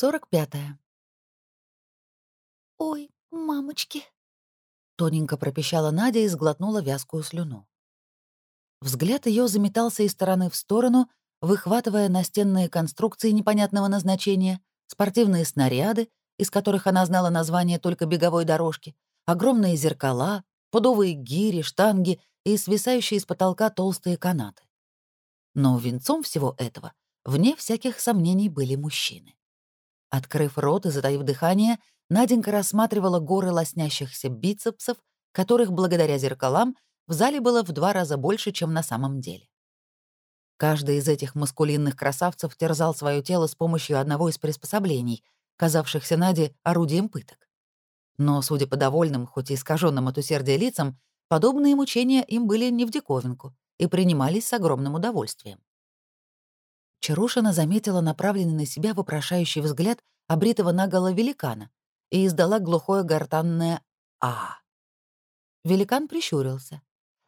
45. «Ой, мамочки!» — тоненько пропищала Надя и сглотнула вязкую слюну. Взгляд ее заметался из стороны в сторону, выхватывая настенные конструкции непонятного назначения, спортивные снаряды, из которых она знала название только беговой дорожки, огромные зеркала, пудовые гири, штанги и свисающие с потолка толстые канаты. Но венцом всего этого, вне всяких сомнений, были мужчины. Открыв рот и затаив дыхание, Наденька рассматривала горы лоснящихся бицепсов, которых, благодаря зеркалам, в зале было в два раза больше, чем на самом деле. Каждый из этих маскулинных красавцев терзал свое тело с помощью одного из приспособлений, казавшихся Наде орудием пыток. Но, судя по довольным, хоть и искаженным от усердия лицам, подобные мучения им были не в диковинку и принимались с огромным удовольствием. Чарушина заметила направленный на себя вопрошающий взгляд обритого наголо великана и издала глухое гортанное «А». Великан прищурился.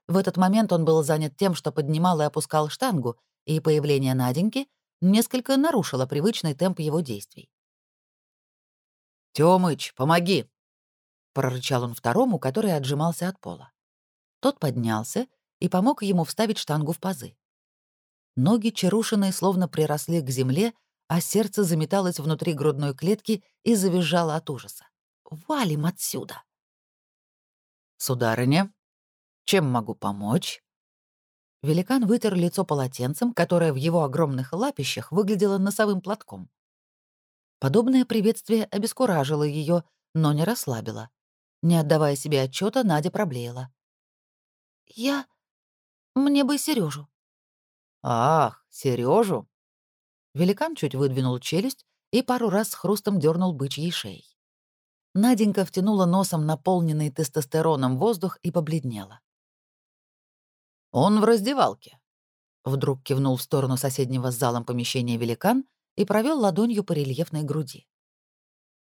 В этот момент он был занят тем, что поднимал и опускал штангу, и появление Наденьки несколько нарушило привычный темп его действий. «Тёмыч, помоги!» — прорычал он второму, который отжимался от пола. Тот поднялся и помог ему вставить штангу в пазы. Ноги Чарушиной словно приросли к земле, а сердце заметалось внутри грудной клетки и завизжало от ужаса. «Валим отсюда!» «Сударыня, чем могу помочь?» Великан вытер лицо полотенцем, которое в его огромных лапищах выглядело носовым платком. Подобное приветствие обескуражило ее, но не расслабило. Не отдавая себе отчета, Надя проблеяла. «Я... мне бы Сережу. «Ах, Сережу! Великан чуть выдвинул челюсть и пару раз с хрустом дернул бычьей шеей. Наденька втянула носом наполненный тестостероном воздух и побледнела. «Он в раздевалке», — вдруг кивнул в сторону соседнего с залом помещения великан и провел ладонью по рельефной груди.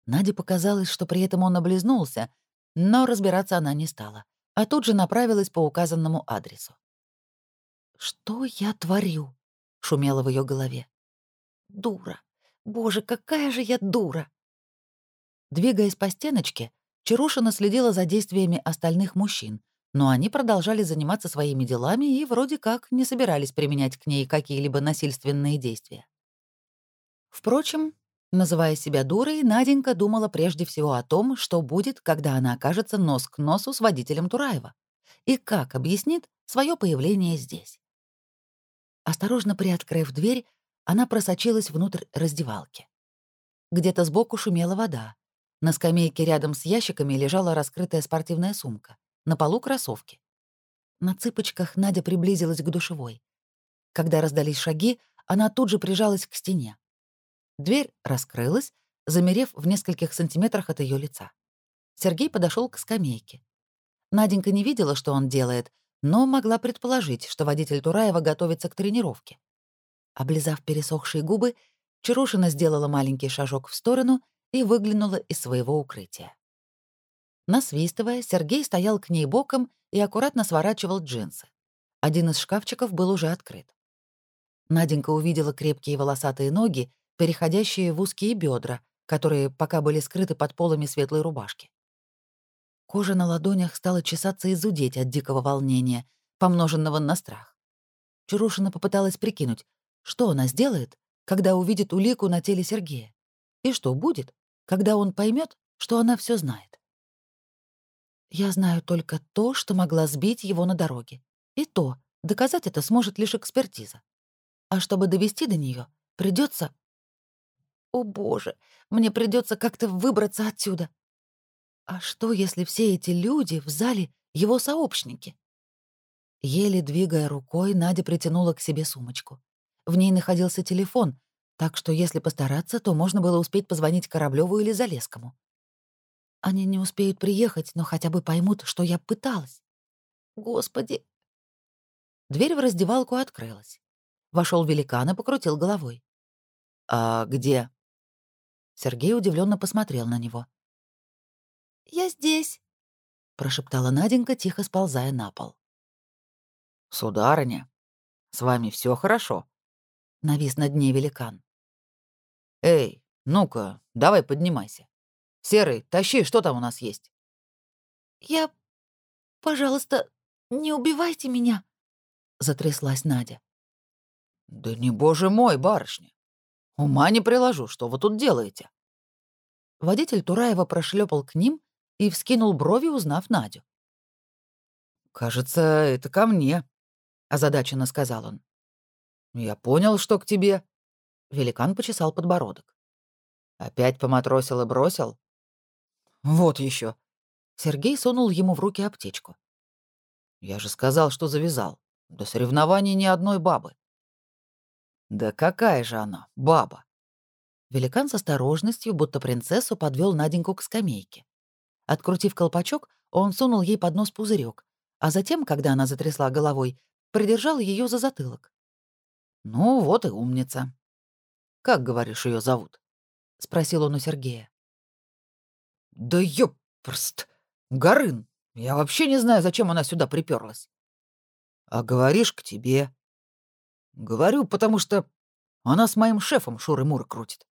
Наде показалось, что при этом он облизнулся, но разбираться она не стала, а тут же направилась по указанному адресу. «Что я творю?» — шумело в ее голове. «Дура! Боже, какая же я дура!» Двигаясь по стеночке, Чарушина следила за действиями остальных мужчин, но они продолжали заниматься своими делами и вроде как не собирались применять к ней какие-либо насильственные действия. Впрочем, называя себя дурой, Наденька думала прежде всего о том, что будет, когда она окажется нос к носу с водителем Тураева, и как объяснит свое появление здесь. Осторожно приоткрыв дверь, она просочилась внутрь раздевалки. Где-то сбоку шумела вода. На скамейке рядом с ящиками лежала раскрытая спортивная сумка. На полу кроссовки. На цыпочках Надя приблизилась к душевой. Когда раздались шаги, она тут же прижалась к стене. Дверь раскрылась, замерев в нескольких сантиметрах от ее лица. Сергей подошел к скамейке. Наденька не видела, что он делает, но могла предположить, что водитель Тураева готовится к тренировке. Облизав пересохшие губы, Чарушина сделала маленький шажок в сторону и выглянула из своего укрытия. Насвистывая, Сергей стоял к ней боком и аккуратно сворачивал джинсы. Один из шкафчиков был уже открыт. Наденька увидела крепкие волосатые ноги, переходящие в узкие бедра, которые пока были скрыты под полами светлой рубашки. Кожа на ладонях стала чесаться и зудеть от дикого волнения, помноженного на страх. Чарушина попыталась прикинуть, что она сделает, когда увидит улику на теле Сергея, и что будет, когда он поймет, что она все знает. Я знаю только то, что могла сбить его на дороге. И то, доказать это сможет лишь экспертиза. А чтобы довести до нее, придется. О боже, мне придется как-то выбраться отсюда. А что, если все эти люди в зале его сообщники? Еле двигая рукой, Надя притянула к себе сумочку. В ней находился телефон, так что если постараться, то можно было успеть позвонить Кораблёву или Залескому. Они не успеют приехать, но хотя бы поймут, что я пыталась. Господи! Дверь в раздевалку открылась. Вошел великан и покрутил головой. «А где?» Сергей удивленно посмотрел на него. «Я здесь», — прошептала Наденька, тихо сползая на пол. «Сударыня, с вами все хорошо?» — навис над ней великан. «Эй, Ну-ка, давай поднимайся. Серый, тащи, что там у нас есть. Я... Пожалуйста, не убивайте меня, затряслась Надя. Да не боже мой, барышня. Ума не приложу, что вы тут делаете? Водитель Тураева прошлепал к ним и вскинул брови, узнав Надю. «Кажется, это ко мне», — озадаченно сказал он. «Я понял, что к тебе». Великан почесал подбородок. «Опять поматросил и бросил?» «Вот еще. Сергей сунул ему в руки аптечку. «Я же сказал, что завязал. До соревнований ни одной бабы». «Да какая же она, баба?» Великан с осторожностью, будто принцессу, подвел Наденьку к скамейке. Открутив колпачок, он сунул ей под нос пузырек, а затем, когда она затрясла головой, придержал ее за затылок. «Ну, вот и умница. Как, говоришь, ее зовут?» — спросил он у Сергея. «Да ёпрст! Горын! Я вообще не знаю, зачем она сюда приперлась. «А говоришь, к тебе». «Говорю, потому что она с моим шефом Шуры-Муры крутит».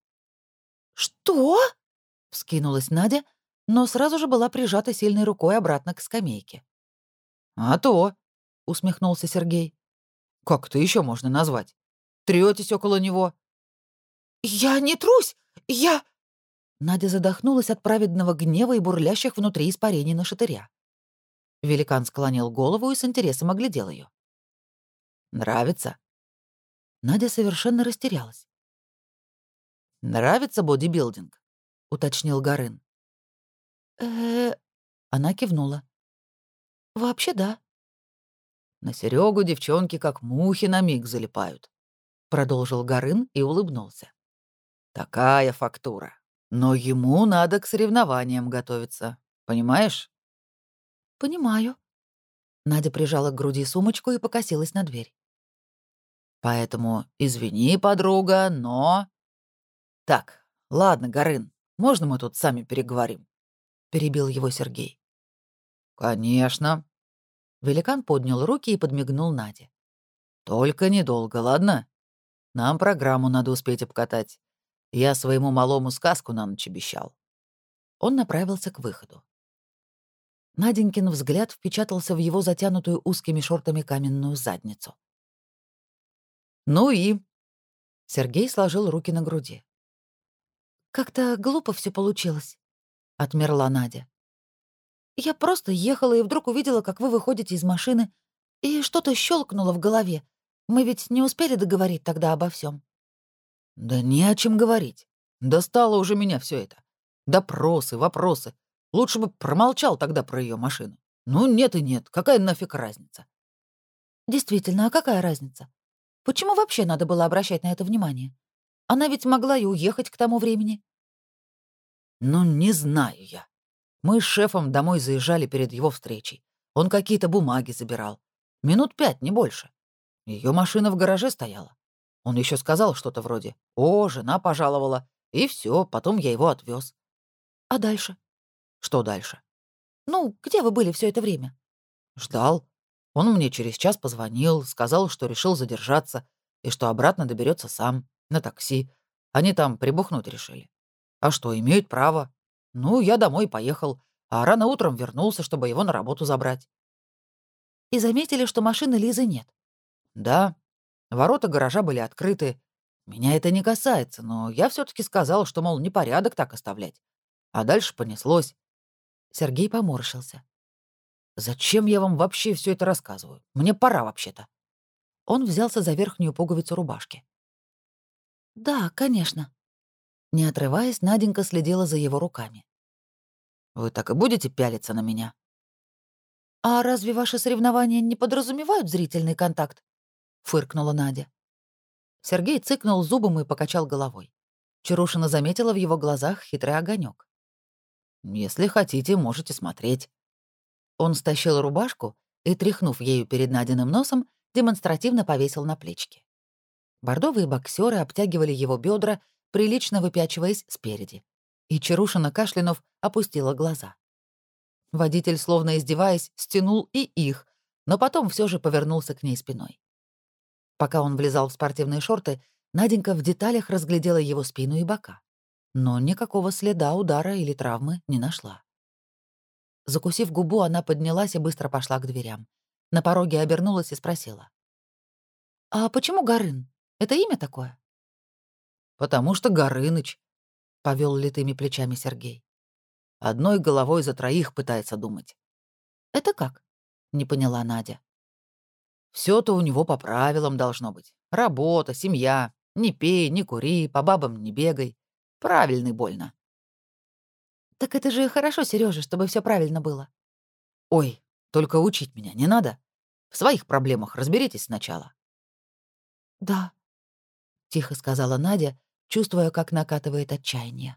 «Что?» — вскинулась Надя, но сразу же была прижата сильной рукой обратно к скамейке. «А то», — усмехнулся Сергей. «Как это еще можно назвать? Третесь около него?» «Я не трусь! Я...» Надя задохнулась от праведного гнева и бурлящих внутри испарений на шатыря. Великан склонил голову и с интересом оглядел ее. «Нравится?» Надя совершенно растерялась. «Нравится бодибилдинг?» — уточнил Гарын. Э Она кивнула. «Вообще да». «На Серегу девчонки как мухи на миг залипают», — продолжил Гарын и улыбнулся. «Такая фактура. Но ему надо к соревнованиям готовиться. Понимаешь?» «Понимаю». Надя прижала к груди сумочку и покосилась на дверь. «Поэтому извини, подруга, но...» «Так, ладно, Горын, можно мы тут сами переговорим?» — перебил его Сергей. «Конечно». Великан поднял руки и подмигнул Наде. «Только недолго, ладно? Нам программу надо успеть обкатать. Я своему малому сказку на ночь обещал». Он направился к выходу. Наденькин взгляд впечатался в его затянутую узкими шортами каменную задницу. «Ну и...» Сергей сложил руки на груди. «Как-то глупо все получилось», — отмерла Надя. «Я просто ехала и вдруг увидела, как вы выходите из машины, и что-то щелкнуло в голове. Мы ведь не успели договорить тогда обо всем. «Да не о чем говорить. Достало уже меня все это. Допросы, вопросы. Лучше бы промолчал тогда про ее машину. Ну, нет и нет. Какая нафиг разница? Действительно, а какая разница? Почему вообще надо было обращать на это внимание? Она ведь могла и уехать к тому времени. Ну, не знаю я. Мы с шефом домой заезжали перед его встречей. Он какие-то бумаги забирал. Минут пять, не больше. Ее машина в гараже стояла. Он еще сказал что-то вроде «О, жена пожаловала». И все, потом я его отвез. А дальше? Что дальше? Ну, где вы были все это время? Ждал. Он мне через час позвонил, сказал, что решил задержаться и что обратно доберется сам, на такси. Они там прибухнуть решили. А что, имеют право. Ну, я домой поехал, а рано утром вернулся, чтобы его на работу забрать. И заметили, что машины Лизы нет? Да. Ворота гаража были открыты. Меня это не касается, но я все таки сказал, что, мол, непорядок так оставлять. А дальше понеслось. Сергей поморщился. «Зачем я вам вообще все это рассказываю? Мне пора вообще-то». Он взялся за верхнюю пуговицу рубашки. «Да, конечно». Не отрываясь, Наденька следила за его руками. «Вы так и будете пялиться на меня?» «А разве ваши соревнования не подразумевают зрительный контакт?» — фыркнула Надя. Сергей цыкнул зубом и покачал головой. Чарушина заметила в его глазах хитрый огонек. Если хотите, можете смотреть». Он стащил рубашку и, тряхнув ею перед Надиным носом, демонстративно повесил на плечики. Бордовые боксеры обтягивали его бедра, прилично выпячиваясь спереди. И Чарушина, кашлянув, опустила глаза. Водитель, словно издеваясь, стянул и их, но потом все же повернулся к ней спиной. Пока он влезал в спортивные шорты, Наденька в деталях разглядела его спину и бока. но никакого следа удара или травмы не нашла. Закусив губу, она поднялась и быстро пошла к дверям. На пороге обернулась и спросила. «А почему Горын? Это имя такое?» «Потому что Горыныч», — повел литыми плечами Сергей. «Одной головой за троих пытается думать». «Это как?» — не поняла Надя. все то у него по правилам должно быть. Работа, семья. Не пей, не кури, по бабам не бегай. Правильный больно». «Так это же хорошо, Сережа, чтобы все правильно было». «Ой, только учить меня не надо. В своих проблемах разберитесь сначала». «Да», — тихо сказала Надя, чувствуя, как накатывает отчаяние.